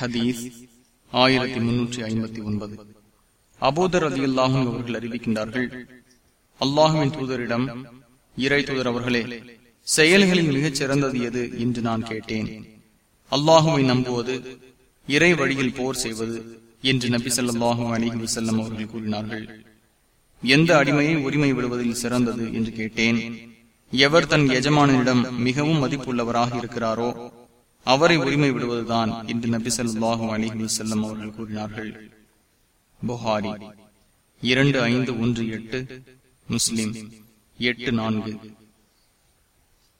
ஹதீஸ் ஆயிரத்தி முன்னூற்றி ஐம்பத்தி ஒன்பது. அபோதர் அதி அல்லாஹும் அவர்கள் அறிவிக்கின்றார்கள் அல்லாஹுவின் தூதரிடம் இறை தூதர் அவர்களே செயல்களில் மிகச் சிறந்தது எது என்று நான் கேட்டேன். அல்லாஹுவை நம்புவது இறை வழியில் போர் செய்வது என்று நபி சொல்லாஹும் அலிஹி வசல்லம் அவர்கள் கூறினார்கள். எந்த அடிமையை உரிமை விடுவதில் சிறந்தது? என்று கேட்டேன். எவர் தன் எஜமானனிடம் மிகவும் மதிப்புள்ளவராக இருக்கிறாரோ அவரை உரிமை விடுவதுதான் என்று நபி சொல்லாஹும் அலிஹி செல்லம் அவர்கள் கூறினார்கள். புகாரி இரண்டு ஐந்து ஒன்று எட்டு முஸ்லிம் எட்டு நான்கு.